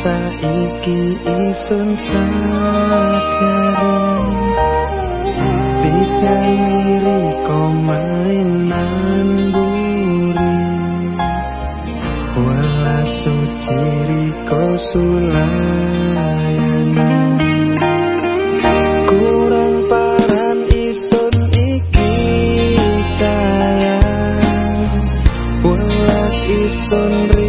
saiki isun sakeren bisa miri mainan buri wala ciri kau sulayani. Kurang paran isun iki sayang. Wala isun